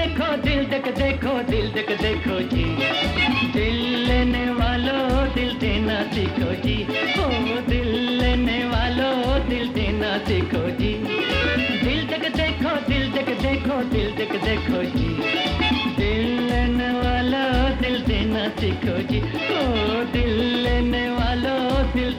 देखो, दिल तक देखो, दिल तक देखो जी। दिल लेने वालों, दिल देना सीखो जी। ओ, दिल लेने वालों, दिल देना सीखो जी। दिल तक देखो, दिल तक देखो, दिल तक देखो जी। दिल लेने वालों, दिल देना सीखो जी। ओ, दिल लेने वालों, दिल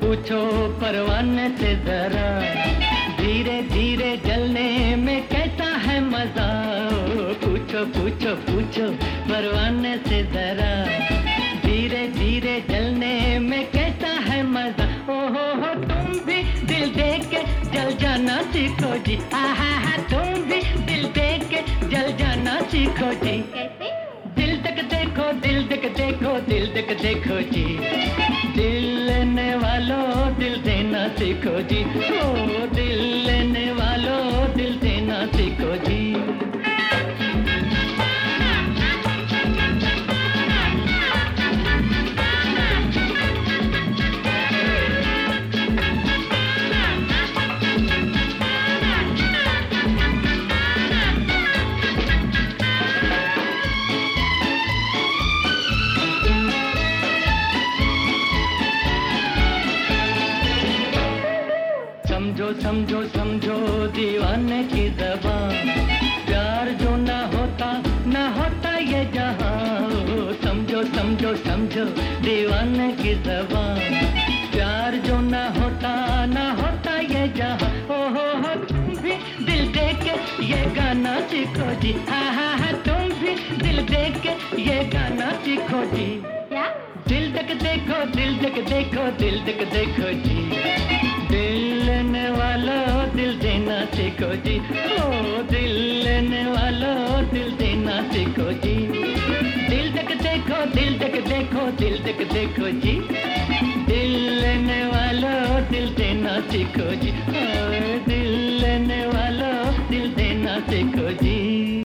पूछो परवाने से जरा। धीरे धीरे जलने में कैसा है मज़ा? पूछो पूछो पूछो परवाने से जरा। धीरे धीरे जलने में कैसा है मज़ा? ओ हो हो तुम भी दिल दे के जल जाना सीखो जी। आहा हा तुम भी दिल दे के जल जाना सीखो जी। दिल तक देखो दिल तक देखो दिल तक देखो जी। लेने वालों दिल देना सीखो जी। ओ दिल लेने वालों दिल देना सीखो जी। समझो समझो समझो दीवाने की जबान। प्यार जो ना होता ना होता ये जहाँ। समझो समझो समझो दीवाने की जबान। प्यार जो ना होता ना होता ये जहाँ। ओ हो हो तुम भी दिल दे के ये गाना सीखो जी। हा हा हा तुम भी दिल दे के ये गाना सीखो जी। क्या? दिल तक देखो दिल तक देखो दिल तक देखो जी। सीखो जी। ओ, दिल लेने वालों, दिल देना सीखो जी। दिल तक देखो, दिल तक देखो, दिल तक देखो जी। दिल लेने वालों, दिल देना सीखो जी। ओ, दिल लेने वालों, दिल देना सीखो जी।